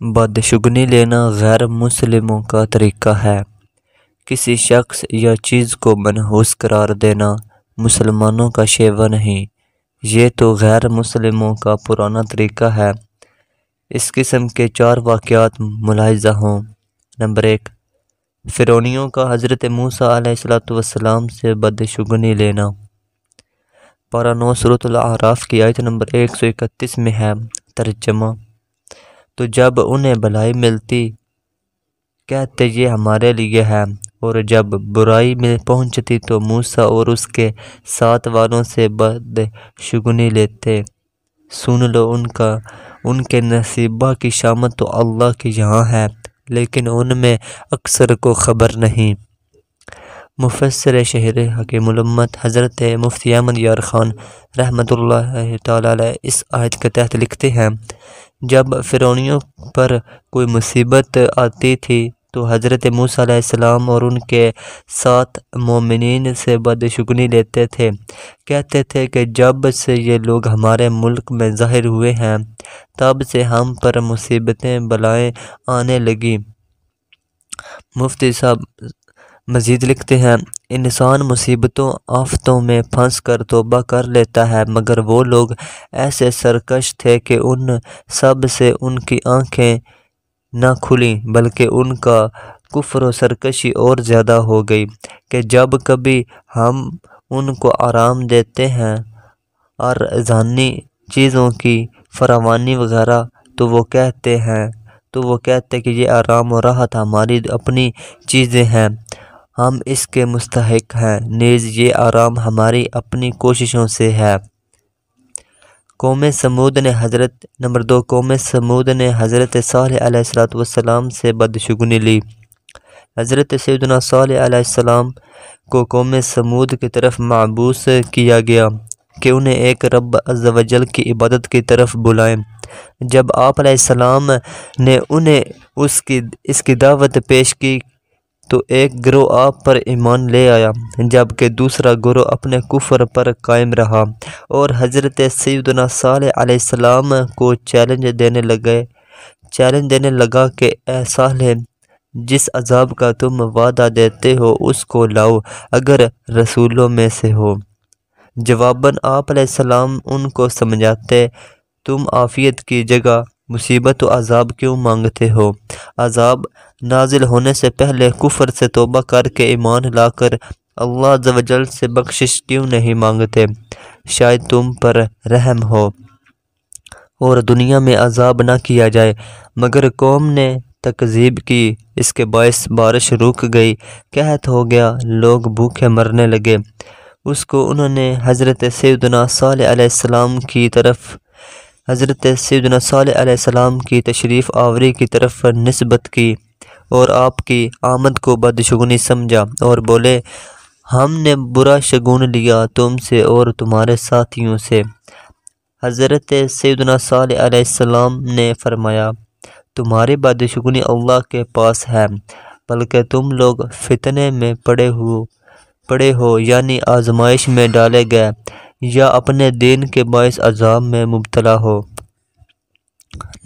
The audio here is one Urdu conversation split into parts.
بدشگنی لینا غیر مسلموں کا طریقہ ہے۔ کسی شخص یا چیز کو منحوس قرار دینا مسلمانوں کا شیوا نہیں۔ یہ تو غیر مسلموں کا پرانا طریقہ ہے۔ اس قسم کے چار واقعات ملاحظہ ہوں۔ نمبر ایک فرونیوں کا حضرت موسیٰ علیہ السلاۃ والسلام سے بدشگنی لینا۔ پارا نو صورت العراف کی آیت نمبر ایک سو اکتیس میں ہے۔ ترجمہ تو جب انہیں بھلائی ملتی، کہتے یہ ہمارے لیے ہے۔ اور جب برائی میں پہنچتی تو موسیٰ اور اس کے ساتھ والوں سے بد شگنی لیتے۔ سن لو ان کا، ان کے نصیبہ کی شامت تو اللہ کی یہاں ہے، لیکن ان میں اکثر کو خبر نہیں۔ مفسر شہر حکیم الامت حضرت مفتی احمد یار خان رحمۃ اللہ تعالی اس آیت کے تحت لکھتے ہیں جب فرونیوں پر کوئی مصیبت آتی تھی تو حضرت موسیٰ علیہ السلام اور ان کے ساتھ مومنین سے بدشگنی لیتے تھے۔ کہتے تھے کہ جب سے یہ لوگ ہمارے ملک میں ظاہر ہوئے ہیں، تب سے ہم پر مصیبتیں بلائیں آنے لگیں۔ مفتی صاحب مزید لکھتے ہیں، انسان مصیبتوں، آفتوں میں پھنس کر توبہ کر لیتا ہے، مگر وہ لوگ ایسے سرکش تھے کہ ان سب سے ان کی آنکھیں نہ کھلیں، بلکہ ان کا کفر و سرکشی اور زیادہ ہو گئی کہ جب کبھی ہم ان کو آرام دیتے ہیں اور ذہنی چیزوں کی فراوانی وغیرہ، تو وہ کہتے ہیں، تو وہ کہتے کہ یہ آرام و راحت ہماری اپنی چیزیں ہیں۔ ہم اس کے مستحق ہیں۔ نیز یہ آرام ہماری اپنی کوششوں سے ہے۔ قوم سمود نے حضرت، نمبر دو، قوم سمود نے حضرت صالح علیہ السلاۃ والسلام سے بدشگنی لی۔ حضرت سیدنا صالح علیہ السلام کو قوم سمود کی طرف معبوس کیا گیا کہ انہیں ایک رب عز و جل کی عبادت کی طرف بلائیں۔ جب آپ علیہ السلام نے انہیں اس کی اس کی دعوت پیش کی تو ایک گروہ آپ پر ایمان لے آیا، جبکہ دوسرا گروہ اپنے کفر پر قائم رہا اور حضرت سیدنا صالح علیہ السلام کو چیلنج دینے لگے۔ چیلنج دینے لگا کہ اے صالح، جس عذاب کا تم وعدہ دیتے ہو اس کو لاؤ اگر رسولوں میں سے ہو۔ جواباً آپ علیہ السلام ان کو سمجھاتے، تم عافیت کی جگہ مصیبت و عذاب کیوں مانگتے ہو؟ عذاب نازل ہونے سے پہلے کفر سے توبہ کر کے ایمان لا کر اللہ جل سے بخشش کیوں نہیں مانگتے؟ شاید تم پر رحم ہو اور دنیا میں عذاب نہ کیا جائے۔ مگر قوم نے تکذیب کی، اس کے باعث بارش رک گئی۔ قحط ہو گیا، لوگ بھوکے مرنے لگے۔ اس کو انہوں نے حضرت سیدنا صالح علیہ السلام کی طرف، حضرت سیدنا صالح علیہ السلام کی تشریف آوری کی طرف نسبت کی۔ اور آپ کی آمد کو بدشگنی سمجھا اور بولے، ہم نے برا شگون لیا تم سے اور تمہارے ساتھیوں سے۔ حضرت سیدنا صالح علیہ السلام نے فرمایا، تمہاری بدشگنی اللہ کے پاس ہے، بلکہ تم لوگ فتنے میں پڑے ہو پڑے ہو یعنی آزمائش میں ڈالے گئے، یا اپنے دین کے باعث عذاب میں مبتلا ہو۔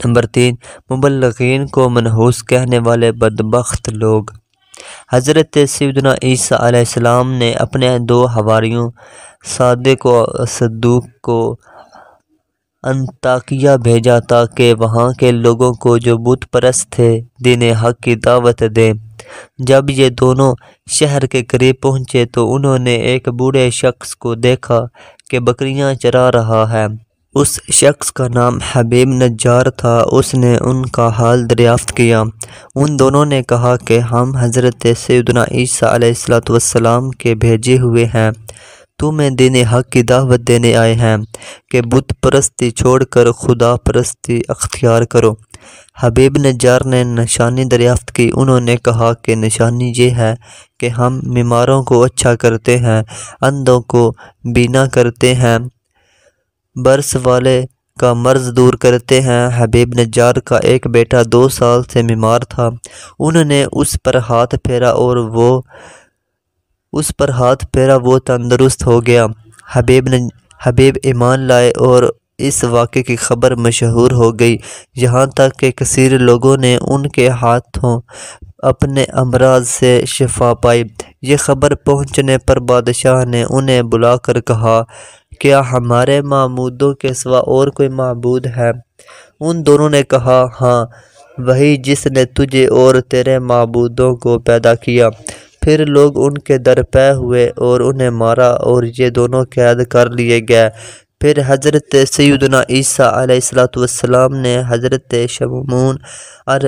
نمبر تین، مبلغین کو منحوس کہنے والے بدبخت لوگ۔ حضرت سیدنا عیسیٰ علیہ السلام نے اپنے دو حواریوں، صادق و صدوق کو انتاکیہ بھیجا تاکہ وہاں کے لوگوں کو جو بت پرست تھے، دین حق کی دعوت دیں۔ جب یہ دونوں شہر کے قریب پہنچے تو انہوں نے ایک بوڑھے شخص کو دیکھا کہ بکریاں چرا رہا ہے۔ اس شخص کا نام حبیب نجار تھا، اس نے ان کا حال دریافت کیا۔ ان دونوں نے کہا کہ ہم حضرت سیدنا عیسیٰ علیہ السلاۃ والسلام کے بھیجے ہوئے ہیں۔ تمہیں دین حق کی دعوت دینے آئے ہیں کہ بت پرستی چھوڑ کر خدا پرستی اختیار کرو۔ حبیب نجار نے نشانی دریافت کی۔ انہوں نے کہا کہ نشانی یہ ہے کہ ہم بیماروں کو اچھا کرتے ہیں، اندھوں کو بینا کرتے ہیں۔ برس والے کا مرض دور کرتے ہیں۔ حبیب نجار کا ایک بیٹا دو سال سے بیمار تھا۔ انہوں نے اس پر ہاتھ پھیرا اور وہ اس پر ہاتھ پھیرا، وہ تندرست ہو گیا۔ حبیب حبیب ایمان لائے اور اس واقعے کی خبر مشہور ہو گئی۔ یہاں تک کہ کثیر لوگوں نے ان کے ہاتھوں اپنے امراض سے شفا پائی۔ یہ خبر پہنچنے پر بادشاہ نے انہیں بلا کر کہا کیا ہمارے معبودوں کے سوا اور کوئی معبود ہے؟ ان دونوں نے کہا ہاں وہی جس نے تجھے اور تیرے معبودوں کو پیدا کیا۔ پھر لوگ ان کے در پہ ہوئے اور انہیں مارا اور یہ دونوں قید کر لیے گئے۔ پھر حضرت سیدنا عیسیٰ علیہ السلام نے حضرت شمون اور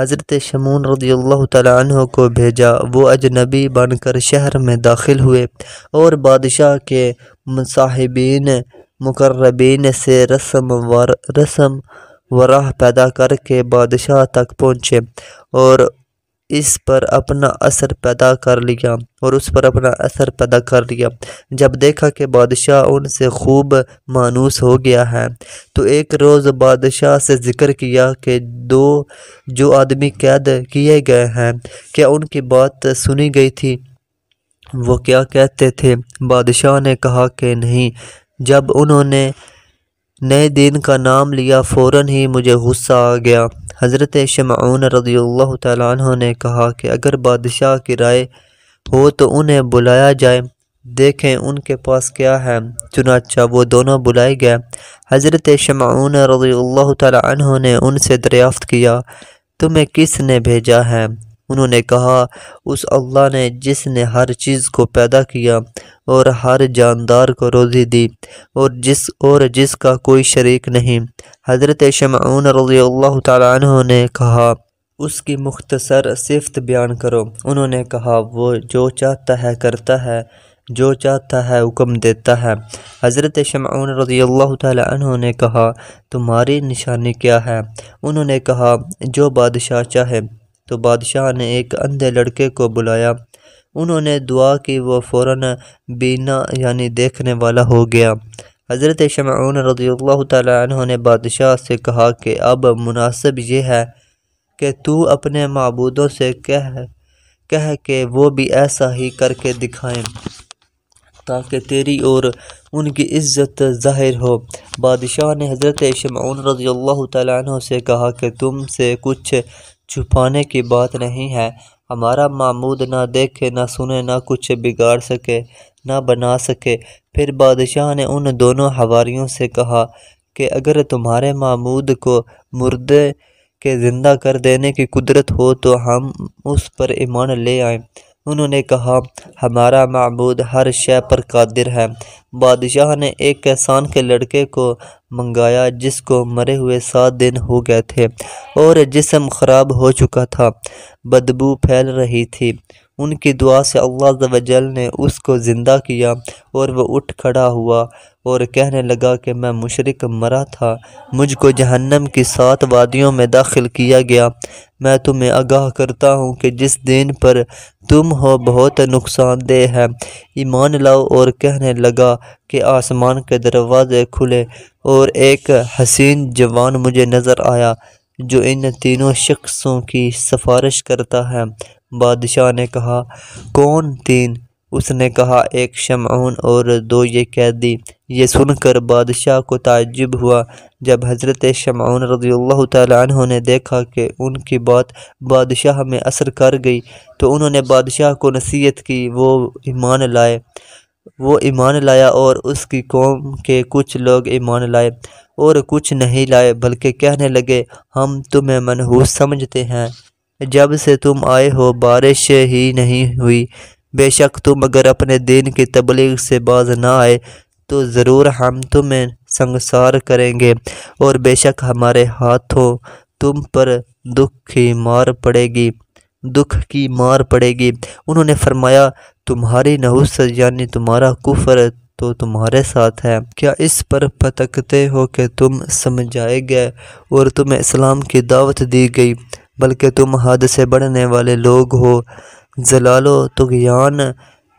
حضرت شمون رضی اللہ تعالیٰ عنہ کو بھیجا۔ وہ اجنبی بن کر شہر میں داخل ہوئے اور بادشاہ کے مصاحبین، مقربین سے رسم ور رسم وراہ پیدا کر کے بادشاہ تک پہنچے اور اس پر اپنا اثر پیدا کر لیا اور اس پر اپنا اثر پیدا کر لیا۔ جب دیکھا کہ بادشاہ ان سے خوب مانوس ہو گیا ہے، تو ایک روز بادشاہ سے ذکر کیا کہ دو جو آدمی قید کیے گئے ہیں، کیا ان کی بات سنی گئی تھی؟ وہ کیا کہتے تھے؟ بادشاہ نے کہا کہ نہیں۔ جب انہوں نے نئے دین کا نام لیا، فوراً ہی مجھے غصہ آ گیا۔ حضرت شمعون رضی اللہ تعالیٰ عنہ نے کہا کہ اگر بادشاہ کی رائے ہو تو انہیں بلایا جائے، دیکھیں ان کے پاس کیا ہے۔ چنانچہ وہ دونوں بلائے گئے۔ حضرت شمعون رضی اللہ تعالیٰ عنہ نے ان سے دریافت کیا، تمہیں کس نے بھیجا ہے؟ انہوں نے کہا، اس اللہ نے جس نے ہر چیز کو پیدا کیا اور ہر جاندار کو روزی دی اور جس اور جس کا کوئی شریک نہیں۔ حضرت شمعون رضی اللہ تعالیٰ عنہ نے کہا، اس کی مختصر صفت بیان کرو۔ انہوں نے کہا، وہ جو چاہتا ہے کرتا ہے، جو چاہتا ہے حکم دیتا ہے۔ حضرت شمعون رضی اللہ تعالیٰ عنہ نے کہا، تمہاری نشانی کیا ہے؟ انہوں نے کہا، جو بادشاہ چاہے۔ تو بادشاہ نے ایک اندھے لڑکے کو بلایا۔ انہوں نے دعا کی، وہ فوراً بینا یعنی دیکھنے والا ہو گیا۔ حضرت شمعون رضی اللہ تعالیٰ عنہ نے بادشاہ سے کہا کہ اب مناسب یہ ہے کہ تو اپنے معبودوں سے کہہ کہہ کہ وہ بھی ایسا ہی کر کے دکھائیں تاکہ تیری اور ان کی عزت ظاہر ہو۔ بادشاہ نے حضرت شمعون رضی اللہ تعالیٰ عنہ سے کہا کہ تم سے کچھ چھپانے کی بات نہیں ہے۔ ہمارا معمود نہ دیکھے، نہ سنے، نہ کچھ بگاڑ سکے، نہ بنا سکے۔ پھر بادشاہ نے ان دونوں حواریوں سے کہا کہ اگر تمہارے معمود کو مردے کے زندہ کر دینے کی قدرت ہو تو ہم اس پر ایمان لے آئیں۔ انہوں نے کہا، ہمارا معبود ہر شے پر قادر ہے۔ بادشاہ نے ایک کسان کے لڑکے کو منگایا جس کو مرے ہوئے سات دن ہو گئے تھے اور جسم خراب ہو چکا تھا۔ بدبو پھیل رہی تھی۔ ان کی دعا سے اللہ جل نے اس کو زندہ کیا اور وہ اٹھ کھڑا ہوا اور کہنے لگا کہ میں مشرق مرا تھا، مجھ کو جہنم کی سات وادیوں میں داخل کیا گیا۔ میں تمہیں آگاہ کرتا ہوں کہ جس دین پر تم ہو بہت نقصان دہ ہے۔ ایمان لاؤ اور کہنے لگا کہ آسمان کے دروازے کھلے اور ایک حسین جوان مجھے نظر آیا جو ان تینوں شخصوں کی سفارش کرتا ہے۔ بادشاہ نے کہا، کون تین؟ اس نے کہا، ایک شمعون اور دو یہ قیدی. یہ سن کر بادشاہ کو تعجب ہوا۔ جب حضرت شمعون رضی اللہ تعالیٰ عنہ نے دیکھا کہ ان کی بات بادشاہ میں اثر کر گئی، تو انہوں نے بادشاہ کو نصیحت کی، وہ ایمان لائے۔ وہ ایمان لایا اور اس کی قوم کے کچھ لوگ ایمان لائے اور کچھ نہیں لائے، بلکہ کہنے لگے، ہم تمہیں منحوس سمجھتے ہیں۔ جب سے تم آئے ہو، بارش ہی نہیں ہوئی۔ بے شک تم اگر اپنے دین کی تبلیغ سے باز نہ آئے، تو ضرور ہم تمہیں سنگسار کریں گے۔ اور بے شک ہمارے ہاتھوں تم پر دکھ کی مار پڑے گی۔ دکھ کی مار پڑے گی۔ انہوں نے فرمایا، تمہاری نحوس یعنی تمہارا کفر تو تمہارے ساتھ ہے۔ کیا اس پر پتکتے ہو کہ تم سمجھائے گئے اور تمہیں اسلام کی دعوت دی گئی؟ بلکہ تم حد سے بڑھنے والے لوگ ہو۔ زلال و تغیان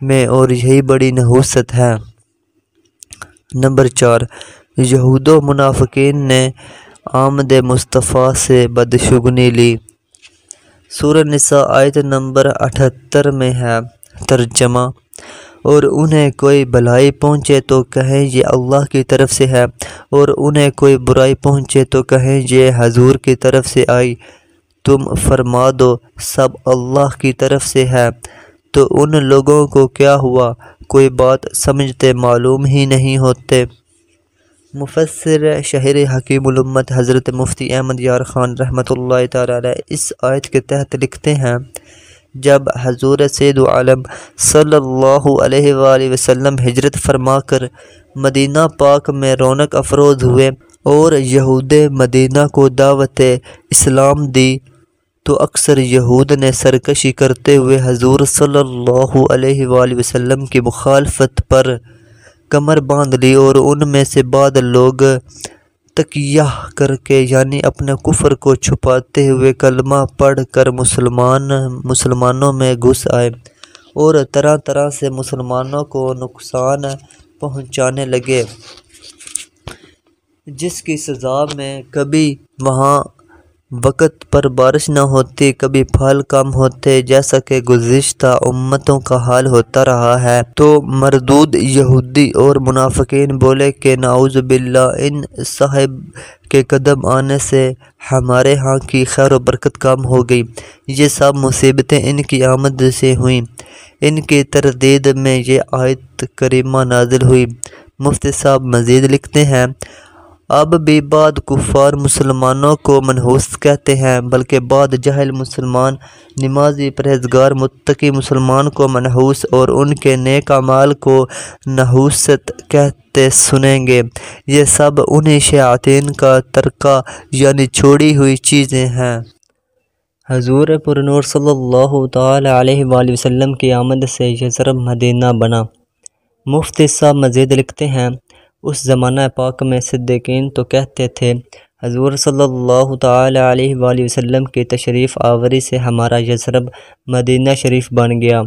میں اور یہی بڑی نحوست ہے۔ نمبر چار، یہود و منافقین نے آمد مصطفیٰ سے بدشگنی لی۔ سورہ نساء آیت نمبر اٹھتر میں ہے ترجمہ۔ اور انہیں کوئی بلائی پہنچے تو کہیں یہ اللہ کی طرف سے ہے، اور انہیں کوئی برائی پہنچے تو کہیں یہ حضور کی طرف سے آئی۔ تم فرما دو، سب اللہ کی طرف سے ہے۔ تو ان لوگوں کو کیا ہوا؟ کوئی بات سمجھتے معلوم ہی نہیں ہوتے۔ مفسر شہر حکیم الامت حضرت مفتی احمد یار خان رحمۃ اللہ تعالی اس آیت کے تحت لکھتے ہیں، جب حضور سید عالم صلی اللہ علیہ وآلہ وسلم ہجرت فرما کر مدینہ پاک میں رونق افروز ہوئے اور یہود مدینہ کو دعوت اسلام دی تو اکثر یہود نے سرکشی کرتے ہوئے حضور صلی اللہ علیہ وآلہ وسلم کی مخالفت پر کمر باندھ لی اور ان میں سے بعد لوگ تکیہ کر کے یعنی اپنے کفر کو چھپاتے ہوئے کلمہ پڑھ کر مسلمان، مسلمانوں میں گھس آئے اور طرح طرح سے مسلمانوں کو نقصان پہنچانے لگے، جس کی سزا میں کبھی وہاں وقت پر بارش نہ ہوتی، کبھی پھل کم ہوتے، جیسا کہ گزشتہ امتوں کا حال ہوتا رہا ہے۔ تو مردود یہودی اور منافقین بولے کہ نعوذ باللہ، ان صاحب کے قدم آنے سے ہمارے ہاں کی خیر و برکت کم ہو گئی۔ یہ سب مصیبتیں ان کی آمد سے ہوئیں۔ ان کی تردید میں یہ آیت کریمہ نازل ہوئی۔ مفتی صاحب مزید لکھتے ہیں اب بھی بعد کفار مسلمانوں کو منحوس کہتے ہیں، بلکہ بعد جہل مسلمان، نمازی پرہزگار متقی مسلمان کو منحوس اور ان کے نیک اعمال کو نحوست کہتے سنیں گے۔ یہ سب انہیں شیاطین کا ترکہ یعنی چھوڑی ہوئی چیزیں ہیں۔ حضور پر نور صلی اللہ تعالی علیہ وآلہ وسلم کی آمد سے یزرب مدینہ بنا۔ مفتی صاحب مزید لکھتے ہیں اس زمانہ پاک میں صدیقین تو کہتے تھے، حضور صلی اللہ تعالی علیہ وآلہ وسلم کی تشریف آوری سے ہمارا یثرب مدینہ شریف بن گیا۔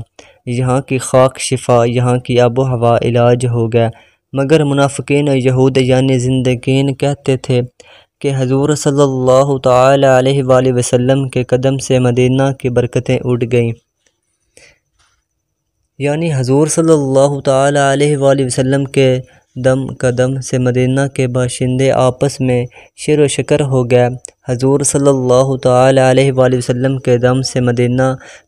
یہاں کی خاک شفا، یہاں کی آب و ہوا علاج ہو گیا۔ مگر منافقین یہود یعنی زندگین کہتے تھے کہ حضور صلی اللہ تعالی علیہ وآلہ وسلم کے قدم سے مدینہ کی برکتیں اٹھ گئیں۔ یعنی حضور صلی اللہ تعالی علیہ وآلہ وسلم کے دم قدم سے مدینہ کے باشندے آپس میں شیر و شکر ہو گیا حضور صلی اللہ تعالی علیہ وآلہ وسلم کے دم سے مدینہ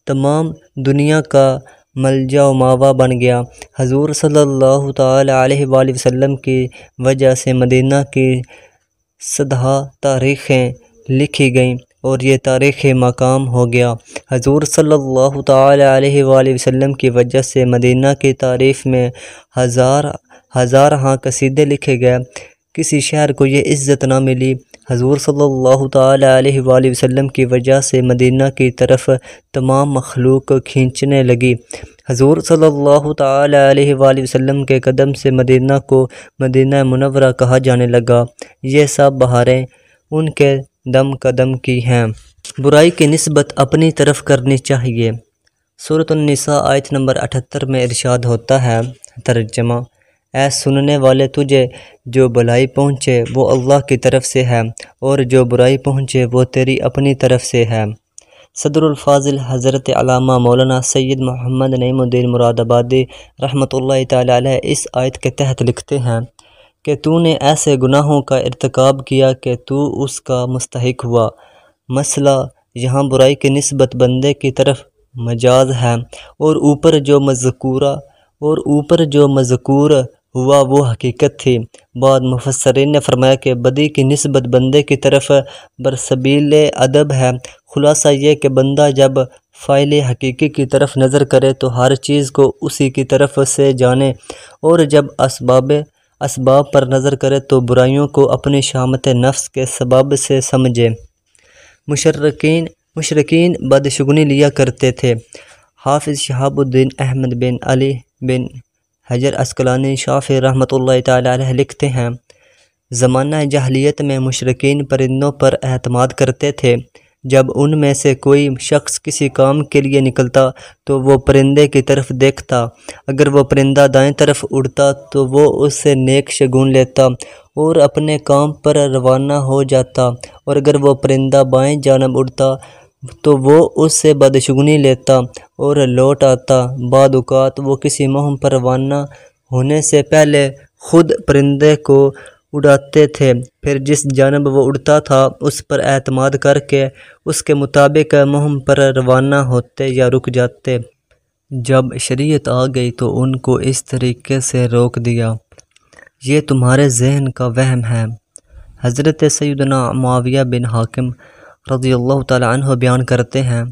تمام دنیا کا ملجا و ماوا بن گیا۔ حضور صلی اللہ تعالی علیہ وآلہ وسلم کی وجہ سے مدینہ کی صدہ تاریخیں لکھی گئیں۔ اور یہ تاریخ مقام ہو گیا۔ حضور صلی اللہ تعالی علیہ وآلہ وسلم کی وجہ سے مدینہ کی تعریف میں ہزار ہزار ہاں قصیدے لکھے گئے۔ کسی شہر کو یہ عزت نہ ملی۔ حضور صلی اللہ تعالی علیہ وآلہ وسلم کی وجہ سے مدینہ کی طرف تمام مخلوق کھینچنے لگی۔ حضور صلی اللہ تعالی علیہ وآلہ وسلم کے قدم سے مدینہ کو مدینہ منورہ کہا جانے لگا۔ یہ سب بہاریں ان کے دم قدم کی ہیں۔ برائی کی نسبت اپنی طرف کرنی چاہیے۔ صورت النساء آیت نمبر اٹھتر میں ارشاد ہوتا ہے، ترجمہ، اے سننے والے تجھے جو بلائی پہنچے وہ اللہ کی طرف سے ہے، اور جو برائی پہنچے وہ تیری اپنی طرف سے ہے۔ صدر الفاظل حضرت علامہ مولانا سید محمد نعیم الدین مراد آبادی رحمۃ اللہ تعالی علیہ اس آیت کے تحت لکھتے ہیں۔ کہ تو نے ایسے گناہوں کا ارتکاب کیا کہ تو اس کا مستحق ہوا۔ مسئلہ، یہاں برائی کی نسبت بندے کی طرف مجاز ہے۔ اور اوپر جو مذکورہ، اور اوپر جو مذکور ہوا وہ حقیقت تھی۔ بعد مفسرین نے فرمایا کہ بدی کی نسبت بندے کی طرف برسبیل ادب ہے۔ خلاصہ یہ کہ بندہ جب فائل حقیقی کی طرف نظر کرے تو ہر چیز کو اسی کی طرف سے جانے۔ اور جب اسباب اسباب پر نظر کرے تو برائیوں کو اپنی شامت نفس کے سبب سے سمجھے۔ مشرقین مشرقین بدشگنی لیا کرتے تھے۔ حافظ شہاب الدین احمد بن علی بن حجر اسکلانی شاف رحمۃ اللہ تعالی علیہ لکھتے ہیں۔ زمانہ جہلیت میں مشرقین پرندوں پر اعتماد کرتے تھے۔ جب ان میں سے کوئی شخص کسی کام کے لیے نکلتا تو وہ پرندے کی طرف دیکھتا۔ اگر وہ پرندہ دائیں طرف اڑتا تو وہ اس سے نیک شگون لیتا اور اپنے کام پر روانہ ہو جاتا۔ اور اگر وہ پرندہ بائیں جانب اڑتا تو وہ اس سے بدشگنی لیتا اور لوٹ آتا۔ بعد اوقات وہ کسی مہم پر روانہ ہونے سے پہلے خود پرندے کو اڑاتے تھے۔ پھر جس جانب وہ اڑتا تھا، اس پر اعتماد کر کے اس کے مطابق مہم پر روانہ ہوتے یا رک جاتے۔ جب شریعت آ گئی تو ان کو اس طریقے سے روک دیا۔ یہ تمہارے ذہن کا وہم ہے۔ حضرت سیدنا معاویہ بن حاکم رضی اللہ تعالی عنہ بیان کرتے ہیں،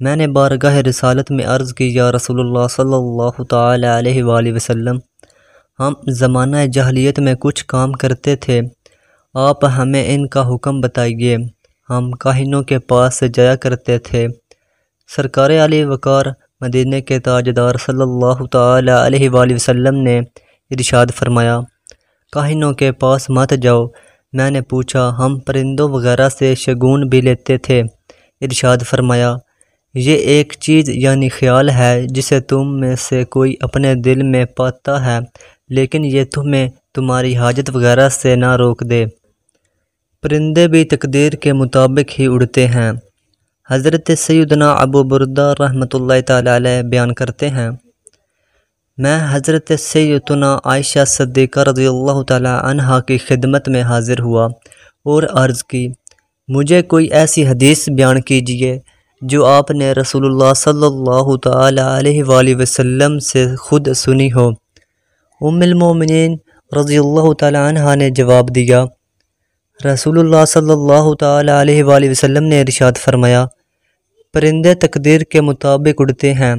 میں نے بارگاہ رسالت میں عرض کی، یا رسول اللہ صلی اللہ تعالی علیہ وآلہ وسلم ہم زمانہ جہلیت میں کچھ کام کرتے تھے۔ آپ ہمیں ان کا حکم بتائیے۔ ہم کاہنوں کے پاس سے جایا کرتے تھے۔ سرکار علی وقار مدینہ کے تاجدار صلی اللہ تعالی علیہ وآلہ وسلم نے ارشاد فرمایا، کاہنوں کے پاس مت جاؤ۔ میں نے پوچھا، ہم پرندوں وغیرہ سے شگون بھی لیتے تھے۔ ارشاد فرمایا یہ ایک چیز یعنی خیال ہے جسے تم میں سے کوئی اپنے دل میں پاتا ہے، لیکن یہ تمہیں تمہاری حاجت وغیرہ سے نہ روک دے۔ پرندے بھی تقدیر کے مطابق ہی اڑتے ہیں۔ حضرت سیدنا ابو بردہ رحمۃ اللہ تعالی علیہ بیان کرتے ہیں۔ میں حضرت سیدنا عائشہ صدیقہ رضی اللہ تعالی عنہ کی خدمت میں حاضر ہوا اور عرض کی، مجھے کوئی ایسی حدیث بیان کیجیے جو آپ نے رسول اللہ صلی اللہ تعالی علیہ وآلہ وسلم سے خود سنی ہو۔ ام المومنین رضی اللہ تعالی عنہ نے جواب دیا۔ رسول اللہ صلی اللہ تعالی علیہ وآلہ وسلم نے ارشاد فرمایا، پرندے تقدیر کے مطابق اڑتے ہیں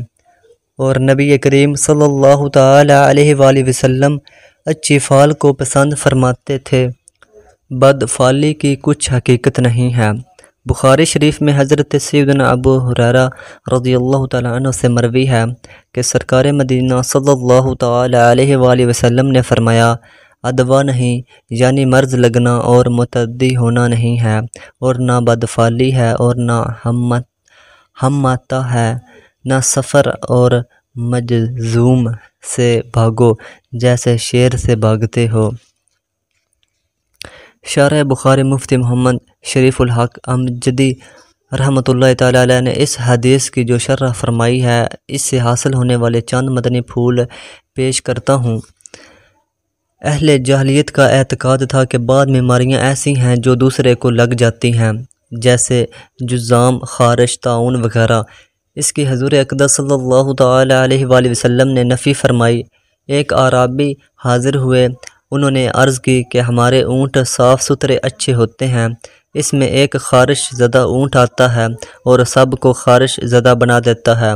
اور نبی کریم صلی اللہ تعالی علیہ وآلہ وسلم اچھی فال کو پسند فرماتے تھے۔ بد فالی کی کچھ حقیقت نہیں ہے۔ بخاری شریف میں حضرت سیدنا ابو حریرہ رضی اللہ تعالیٰ عنہ سے مروی ہے کہ سرکار مدینہ صلی اللہ تعالی علیہ وآلہ وسلم نے فرمایا، ادوا نہیں یعنی مرض لگنا اور متعدی ہونا نہیں ہے اور نہ بدفالی ہے اور نہ ہمت ہماتا ہے، نہ سفر اور مجزوم سے بھاگو جیسے شیر سے بھاگتے ہو۔ شارع بخاری مفتی محمد شریف الحق امجدی رحمۃ اللہ تعالی علیہ نے اس حدیث کی جو شرح فرمائی ہے، اس سے حاصل ہونے والے چند مدنی پھول پیش کرتا ہوں۔ اہل جہلیت کا اعتقاد تھا کہ بعد بیماریاں ایسی ہیں جو دوسرے کو لگ جاتی ہیں، جیسے جزام، خارش، تعاون وغیرہ۔ اس کی حضور اقدس صلی اللہ تعالی علیہ وآلہ وسلم نے نفی فرمائی۔ ایک عرابی حاضر ہوئے، انہوں نے عرض کی کہ ہمارے اونٹ صاف ستھرے اچھے ہوتے ہیں۔ اس میں ایک خارش زدہ اونٹ آتا ہے اور سب کو خارش زدہ بنا دیتا ہے۔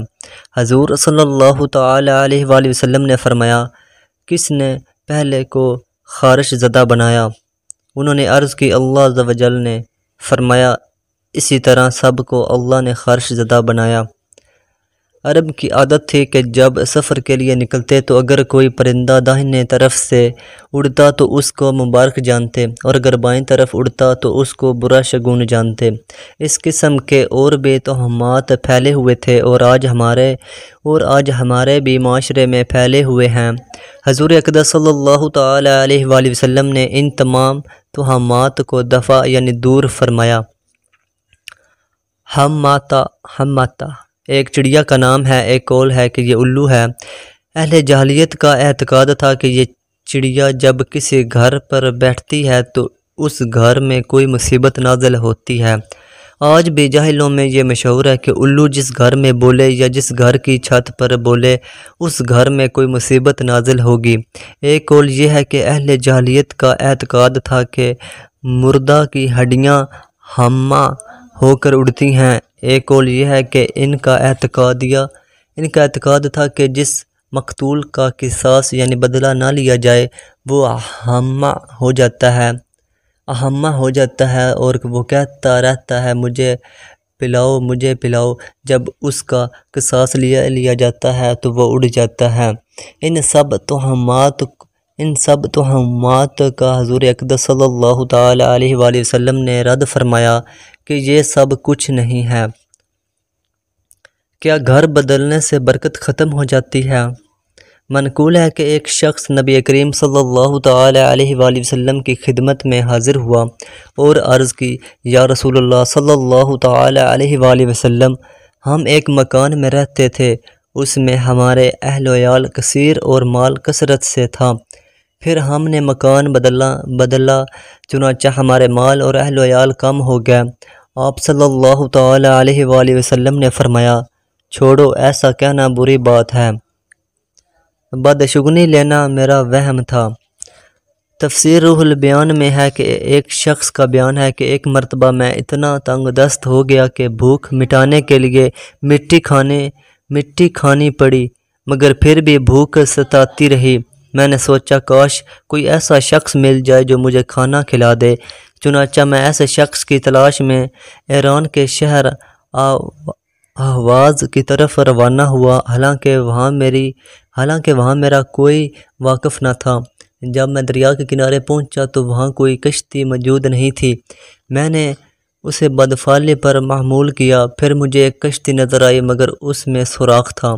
حضور صلی اللہ تعالی علیہ وآلہ وسلم نے فرمایا، کس نے پہلے کو خارش زدہ بنایا؟ انہوں نے عرض کی، اللہ جل نے فرمایا، اسی طرح سب کو اللہ نے خارش زدہ بنایا۔ عرب کی عادت تھی کہ جب سفر کے لیے نکلتے تو اگر کوئی پرندہ داہنے طرف سے اڑتا تو اس کو مبارک جانتے، اور اگر بائیں طرف اڑتا تو اس کو برا شگون جانتے۔ اس قسم کے اور بھی توہمات پھیلے ہوئے تھے، اور آج ہمارے، اور آج ہمارے بھی معاشرے میں پھیلے ہوئے ہیں۔ حضور اقدس صلی اللہ تعالی علیہ وآلہ وسلم نے ان تمام توہمات کو دفع یعنی دور فرمایا۔ ہم ماتا ہم ماتا ایک چڑیا کا نام ہے، ایک کول ہے کہ یہ الو ہے۔ اہل جہلیت کا اعتقاد تھا کہ یہ چڑیا جب کسی گھر پر بیٹھتی ہے تو اس گھر میں کوئی مصیبت نازل ہوتی ہے۔ آج بھی جاہلوں میں یہ مشہور ہے کہ الو جس گھر میں بولے یا جس گھر کی چھت پر بولے، اس گھر میں کوئی مصیبت نازل ہوگی۔ ایک کول یہ ہے کہ اہل جہلیت کا اعتقاد تھا کہ مردہ کی ہڈیاں ہمہ ہو کر اڑتی ہیں۔ ایک قول یہ ہے کہ ان کا اعتقادیہ ان کا اعتقاد تھا کہ جس مقتول کا قصاص یعنی بدلہ نہ لیا جائے، وہ اہمہ ہو جاتا ہے۔ اہمہ ہو جاتا ہے اور وہ کہتا رہتا ہے، مجھے پلاؤ مجھے پلاؤ۔ جب اس کا قصاص لیا لیا جاتا ہے تو وہ اڑ جاتا ہے۔ ان سب توہمات ان سب توہمات کا حضور اقدس صلی اللہ تعالی علیہ وآلہ وسلم نے رد فرمایا کہ یہ سب کچھ نہیں ہے۔ کیا گھر بدلنے سے برکت ختم ہو جاتی ہے؟ منقول ہے کہ ایک شخص نبی کریم صلی اللہ تعالی علیہ وآلہ وسلم کی خدمت میں حاضر ہوا اور عرض کی، یا رسول اللہ صلی اللہ تعالی علیہ وآلہ وسلم، ہم ایک مکان میں رہتے تھے، اس میں ہمارے اہل ویال کثیر اور مال کثرت سے تھا۔ پھر ہم نے مکان بدلا بدلا، چنانچہ ہمارے مال اور اہل ویال کم ہو گیا آپ صلی اللہ تعالی علیہ وآلہ وسلم نے فرمایا، چھوڑو، ایسا کہنا بری بات ہے۔ بدشگنی لینا میرا وہم تھا۔ تفسیر روح البیان میں ہے کہ ایک شخص کا بیان ہے کہ ایک مرتبہ میں اتنا تنگ دست ہو گیا کہ بھوک مٹانے کے لیے مٹی کھانے مٹی کھانی پڑی، مگر پھر بھی بھوک ستاتی رہی۔ میں نے سوچا، کاش کوئی ایسا شخص مل جائے جو مجھے کھانا کھلا دے۔ چنانچہ میں ایسے شخص کی تلاش میں ایران کے شہر آواز کی طرف روانہ ہوا۔ حالانکہ وہاں میری، حالانکہ وہاں میرا کوئی واقف نہ تھا۔ جب میں دریا کے کنارے پہنچا تو وہاں کوئی کشتی موجود نہیں تھی۔ میں نے اسے بدفالی پر معمول کیا۔ پھر مجھے ایک کشتی نظر آئی مگر اس میں سوراخ تھا۔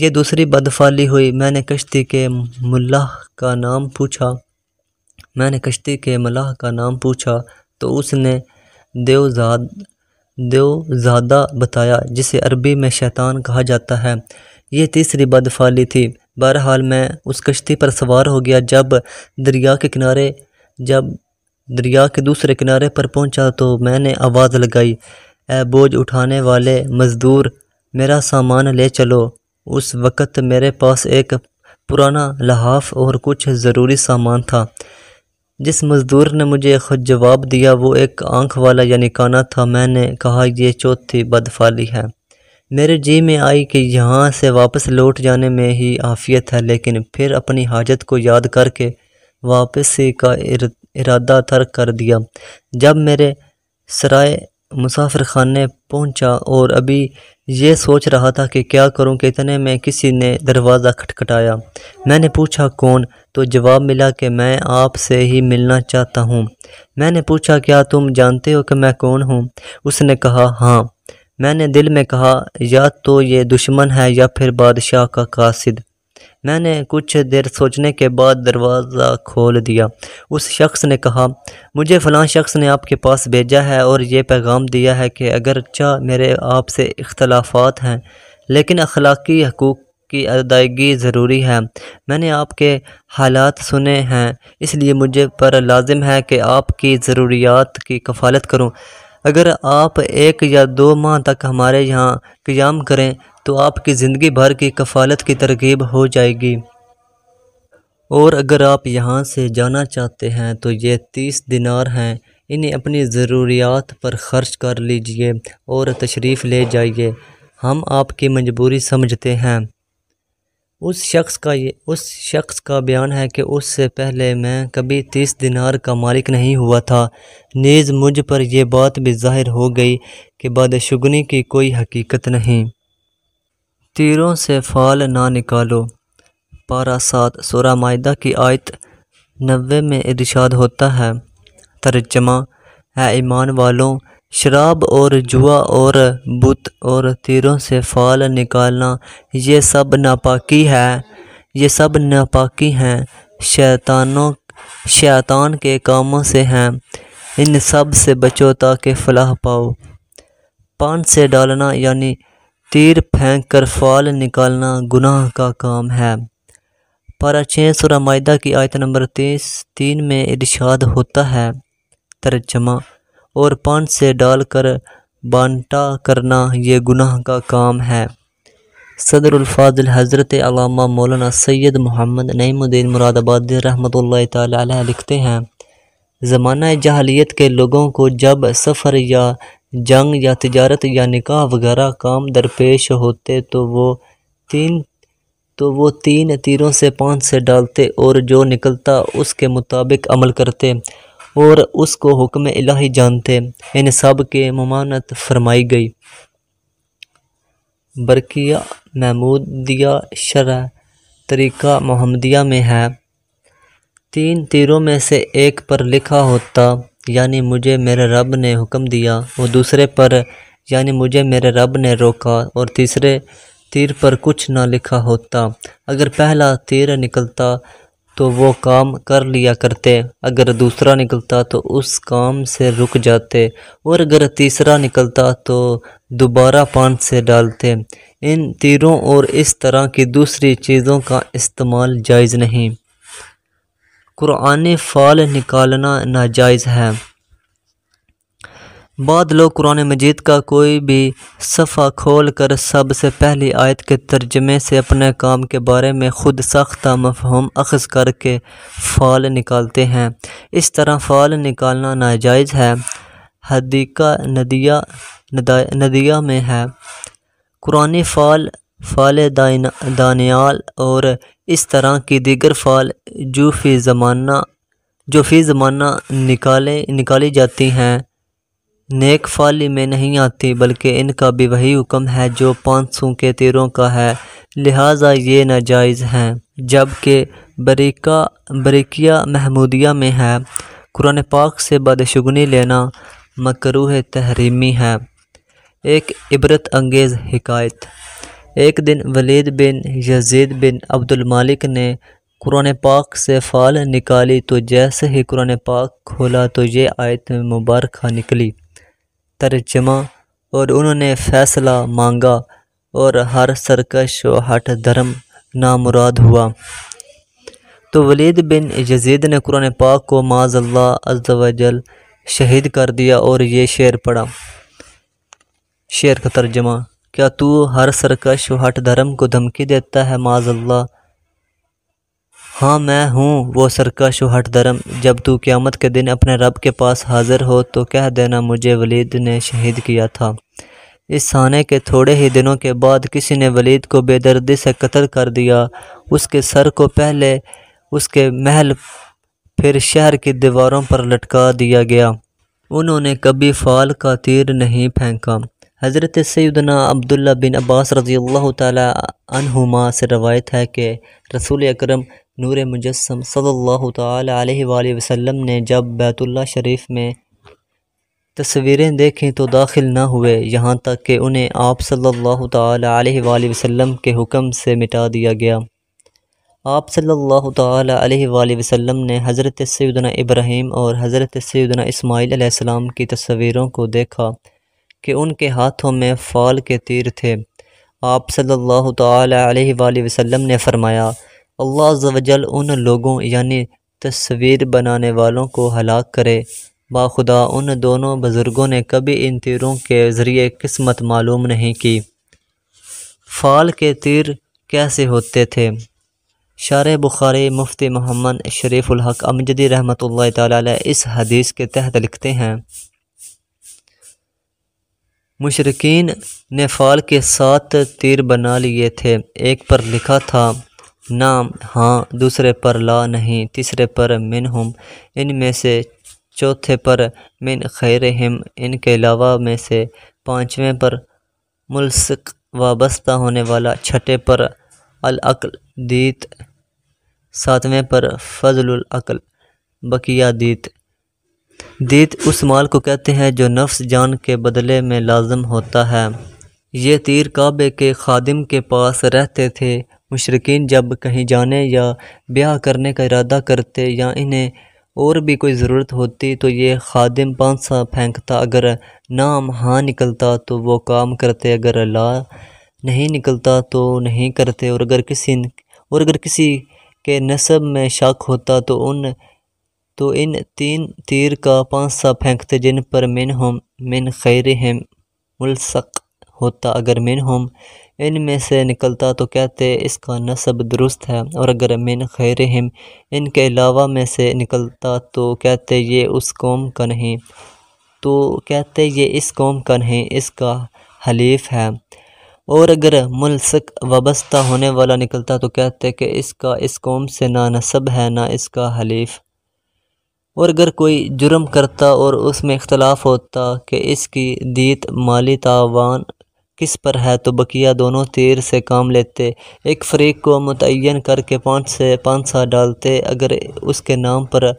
یہ دوسری بدفالی ہوئی۔ میں نے کشتی کے ملاح کا نام پوچھا۔ میں نے کشتی کے ملاح کا نام پوچھا تو اس نے دیو زاد دیو زادہ بتایا جسے عربی میں شیطان کہا جاتا ہے۔ یہ تیسری بدفالی تھی۔ بہرحال میں اس کشتی پر سوار ہو گیا۔ جب دریا کے کنارے جب دریا کے دوسرے کنارے پر پہنچا تو میں نے آواز لگائی۔ اے بوجھ اٹھانے والے مزدور، میرا سامان لے چلو۔ اس وقت میرے پاس ایک پرانا لحاف اور کچھ ضروری سامان تھا۔ جس مزدور نے مجھے خود جواب دیا، وہ ایک آنکھ والا یعنی کانا تھا۔ میں نے کہا، یہ چوتھی بدفالی ہے۔ میرے جی میں آئی کہ یہاں سے واپس لوٹ جانے میں ہی عافیت ہے، لیکن پھر اپنی حاجت کو یاد کر کے واپسی کا ارادہ ترک کر دیا۔ جب میرے سرائے مسافر خانے پہنچا اور ابھی یہ سوچ رہا تھا کہ کیا کروں کہ اتنے میں کسی نے دروازہ کھٹکھٹایا۔ میں نے پوچھا کون؟ تو جواب ملا کہ میں آپ سے ہی ملنا چاہتا ہوں۔ میں نے پوچھا، کیا تم جانتے ہو کہ میں کون ہوں؟ اس نے کہا ہاں۔ میں نے دل میں کہا، یا تو یہ دشمن ہے یا پھر بادشاہ کا قاصد۔ میں نے کچھ دیر سوچنے کے بعد دروازہ کھول دیا۔ اس شخص نے کہا، مجھے فلاں شخص نے آپ کے پاس بھیجا ہے اور یہ پیغام دیا ہے کہ اگرچہ میرے آپ سے اختلافات ہیں، لیکن اخلاقی حقوق کی ادائیگی ضروری ہے۔ میں نے آپ کے حالات سنے ہیں، اس لیے مجھے پر لازم ہے کہ آپ کی ضروریات کی کفالت کروں۔ اگر آپ ایک یا دو ماہ تک ہمارے یہاں قیام کریں تو آپ کی زندگی بھر کی کفالت کی ترغیب ہو جائے گی۔ اور اگر آپ یہاں سے جانا چاہتے ہیں تو یہ تیس دینار ہیں۔ انہیں اپنی ضروریات پر خرچ کر لیجیے اور تشریف لے جائیے۔ ہم آپ کی مجبوری سمجھتے ہیں۔ اس شخص کا یہ اس شخص کا بیان ہے کہ اس سے پہلے میں کبھی تیس دینار کا مالک نہیں ہوا تھا۔ نیز مجھ پر یہ بات بھی ظاہر ہو گئی کہ بدشگنی کی کوئی حقیقت نہیں۔ تیروں سے فال نہ نکالو۔ پارا سات سورہ معدہ کی آیت نوے میں ارشاد ہوتا ہے۔ ترجمہ ہے ایمان والوں شراب اور جوا اور بت اور تیروں سے فال نکالنا، یہ سب ناپاکی ہے، یہ سب ناپاکی ہیں۔ شیطانوں شیطان کے کاموں سے ہیں۔ ان سب سے بچو تاکہ فلاح پاؤ۔ پان سے ڈالنا یعنی تیر پھینک کر فال نکالنا گناہ کا کام ہے۔ پارا چھ سورہ معدہ کی آیت نمبر تیس، تین میں ارشاد ہوتا ہے۔ ترجمہ اور پان سے ڈال کر بانٹا کرنا یہ گناہ کا کام ہے۔ صدر الفاظل حضرت علامہ مولانا سید محمد نعیم الدین مراد آباد رحمۃ اللہ تعالی علیہ لکھتے ہیں، زمانہ جہلیت کے لوگوں کو جب سفر یا جنگ یا تجارت یا نکاح وغیرہ کام درپیش ہوتے تو وہ تین، تو وہ تین تیروں سے پانچ سے ڈالتے اور جو نکلتا اس کے مطابق عمل کرتے۔ اور اس کو حکم الہی جانتے ان سب کے ممانت فرمائی گئی۔ برقیہ محمودیہ شرح طریقہ محمدیہ میں ہے۔ تین تیروں میں سے ایک پر لکھا ہوتا یعنی مجھے میرے رب نے حکم دیا، اور دوسرے پر یعنی مجھے میرے رب نے روکا، اور تیسرے تیر پر کچھ نہ لکھا ہوتا۔ اگر پہلا تیر نکلتا تو وہ کام کر لیا کرتے۔ اگر دوسرا نکلتا تو اس کام سے رک جاتے۔ اور اگر تیسرا نکلتا تو دوبارہ پان سے ڈالتے۔ ان تیروں اور اس طرح کی دوسری چیزوں کا استعمال جائز نہیں۔ قرآن فال نکالنا ناجائز ہے۔ بعد لوگ قرآن مجید کا کوئی بھی صفحہ کھول کر سب سے پہلی آیت کے ترجمے سے اپنے کام کے بارے میں خود ساختہ مفہوم اخذ کر کے فال نکالتے ہیں۔ اس طرح فال نکالنا ناجائز ہے۔ حدیقہ ندیہ ندیہ میں ہے۔ قرآن فال فال دانیال اور اس طرح کی دیگر فال جو فی زمانہ، جو فی زمانہ نکالے، نکالی جاتی ہیں۔ نیک فالی میں نہیں آتی، بلکہ ان کا بھی وہی حکم ہے جو پانچ سو کے تیروں کا ہے۔ لہٰذا یہ ناجائز ہیں۔ جبکہ بریکہ بریکیہ محمودیہ میں ہے۔ قرآن پاک سے بدشگنی لینا مکروح تحریمی ہے۔ ایک عبرت انگیز حکایت۔ ایک دن ولید بن یزید بن عبد المالک نے قرآن پاک سے فال نکالی تو جیسے ہی قرآن پاک کھولا تو یہ آیت مبارکہ نکلی۔ ترجمہ اور انہوں نے فیصلہ مانگا اور ہر سرکش و ہٹ دھرم نامراد ہوا۔ تو ولید بن یزید نے قرآن پاک کو معاذ اللہ عز و جل شہید کر دیا اور یہ شعر پڑھا۔ شعر کا ترجمہ، کیا تو ہر سرکش و ہٹ دھرم کو دھمکی دیتا ہے معاذ اللہ ہاں میں ہوں، وہ سرکش و ہٹ درم۔ جب تو قیامت کے دن اپنے رب کے پاس حاضر ہو تو کہہ دینا، مجھے ولید نے شہید کیا تھا۔ اس سانے کے تھوڑے ہی دنوں کے بعد کسی نے ولید کو بے دردی سے قتل کر دیا۔ اس کے سر کو پہلے اس کے محل، پھر شہر کی دیواروں پر لٹکا دیا گیا۔ انہوں نے کبھی فال کا تیر نہیں پھینکا۔ حضرت سیدنا عبداللہ بن عباس رضی اللہ تعالی عنہما سے روایت ہے کہ رسول اکرم نور مجسم صلی اللہ تعالی علیہ وآلہ وسلم نے جب بیت اللہ شریف میں تصویریں دیکھیں تو داخل نہ ہوئے، یہاں تک کہ انہیں آپ صلی اللہ تعالی علیہ وآلہ وسلم کے حکم سے مٹا دیا گیا۔ آپ صلی اللہ تعالی علیہ وآلہ وسلم نے حضرت سیدنا ابراہیم اور حضرت سیدنا اسماعیل علیہ السلام کی تصویروں کو دیکھا کہ ان کے ہاتھوں میں فال کے تیر تھے۔ آپ صلی اللہ تعالی علیہ وآلہ وسلم نے فرمایا اللہ عز و جل ان لوگوں یعنی تصویر بنانے والوں کو ہلاک کرے۔ باخدا ان دونوں بزرگوں نے کبھی ان تیروں کے ذریعے قسمت معلوم نہیں کی۔ فال کے تیر کیسے ہوتے تھے؟ شار بخاری مفتی محمد شریف الحق امجدی رحمۃ اللہ تعالی اس حدیث کے تحت لکھتے ہیں مشرقین نے فال کے سات تیر بنا لیے تھے۔ ایک پر لکھا تھا نام ہاں دوسرے پر لا نہیں، تیسرے پر منہم، ان میں سے چوتھے پر من خیرہم، ان کے علاوہ میں سے پانچویں پر ملصق وابستہ ہونے والا چھٹے پر العقل دیت، ساتویں پر فضل العقل بقیہ دیت۔ دیت اس مال کو کہتے ہیں جو نفس جان کے بدلے میں لازم ہوتا ہے۔ یہ تیر کعبے کے خادم کے پاس رہتے تھے مشرقین جب کہیں جانے یا بیاہ کرنے کا ارادہ کرتے یا انہیں اور بھی کوئی ضرورت ہوتی تو یہ خادم پانچ سا پھینکتا، اگر نام ہاں نکلتا تو وہ کام کرتے، اگر لا نہیں نکلتا تو نہیں کرتے، اور اگر کسی اور اگر کسی کے نصب میں شک ہوتا تو ان تو ان تین تیر کا پانسا پھینکتے جن پر من ہم من خیرہم ملصق ہوتا۔ اگر من ہم ان میں سے نکلتا تو کہتے اس کا نصب درست ہے، اور اگر من خیرہم ان کے علاوہ میں سے نکلتا تو کہتے یہ اس قوم کا نہیں۔ تو کہتے یہ اس قوم کا نہیں، اس کا حلیف ہے۔ اور اگر ملصق وابستہ ہونے والا نکلتا تو کہتے کہ اس کا اس قوم سے نہ نصب ہے نہ اس کا حلیف۔ اور اگر کوئی جرم کرتا اور اس میں اختلاف ہوتا کہ اس کی دیت مالی تاوان کس پر ہے تو بقیہ دونوں تیر سے کام لیتے، ایک فریق کو متعین کر کے پانچ سے پانچ سا ڈالتے، اگر اس کے نام پر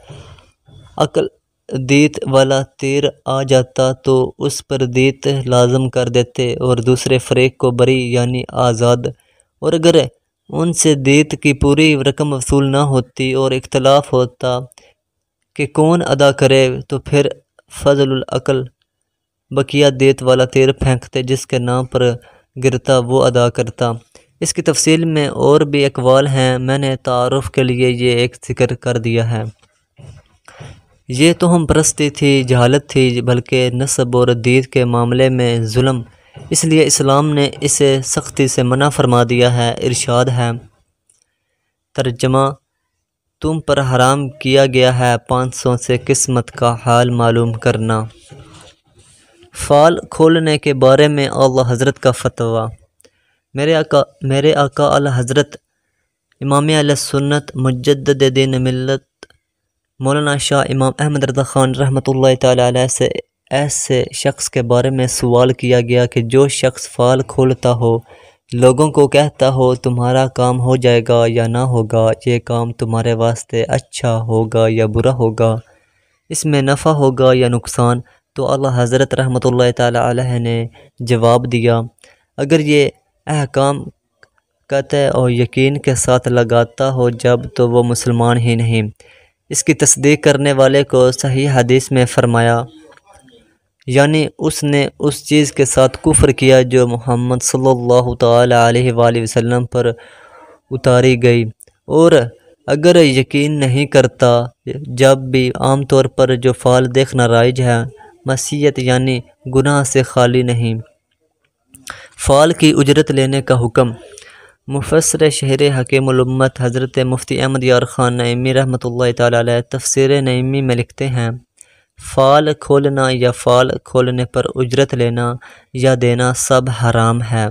عقل دیت والا تیر آ جاتا تو اس پر دیت لازم کر دیتے اور دوسرے فریق کو بری یعنی آزاد، اور اگر ان سے دیت کی پوری رقم وصول نہ ہوتی اور اختلاف ہوتا کہ کون ادا کرے تو پھر فضل العقل بقیہ دیت والا تیر پھینکتے جس کے نام پر گرتا وہ ادا کرتا۔ اس کی تفصیل میں اور بھی اقوال ہیں۔ میں نے تعارف کے لیے یہ ایک ذکر کر دیا ہے۔ یہ تو ہم پرستی تھی، جہالت تھی، بلکہ نصب اور دید کے معاملے میں ظلم۔ اس لیے اسلام نے اسے سختی سے منع فرما دیا ہے۔ ارشاد ہے۔ ترجمہ تم پر حرام کیا گیا ہے۔ پانچ سو سے قسمت کا حال معلوم کرنا۔ فال کھولنے کے بارے میں اللہ حضرت کا فتویٰ۔ میرے آقا میرے آقا حضرت امام علیہ سنت مجدد دین ملت مولانا شاہ امام احمد رضا خان رحمۃ اللہ تعالیٰ علیہ سے ایسے شخص کے بارے میں سوال کیا گیا کہ جو شخص فال کھولتا ہو، لوگوں کو کہتا ہو، تمہارا کام ہو جائے گا یا نہ ہوگا، یہ کام تمہارے واسطے اچھا ہوگا یا برا ہوگا، اس میں نفع ہوگا یا نقصان تو اللہ حضرت رحمۃ اللہ تعالیٰ علیہ نے جواب دیا، اگر یہ احکام قطع اور یقین کے ساتھ لگاتا ہو جب تو وہ مسلمان ہی نہیں۔ اس کی تصدیق کرنے والے کو صحیح حدیث میں فرمایا یعنی اس نے اس چیز کے ساتھ کفر کیا جو محمد صلی اللہ تعالیٰ علیہ وآلہ وسلم پر اتاری گئی۔ اور اگر یقین نہیں کرتا، جب بھی عام طور پر جو فال دیکھنا رائج ہے مسیحت یعنی گناہ سے خالی نہیں۔ فال کی اجرت لینے کا حکم۔ مفسر شہر حکیم الامت حضرت مفتی احمد یار خان نعیمی رحمۃ اللہ تعالی علیہ تفسیر نعیمی میں لکھتے ہیں، فال کھولنا یا فال کھولنے پر اجرت لینا یا دینا سب حرام ہے۔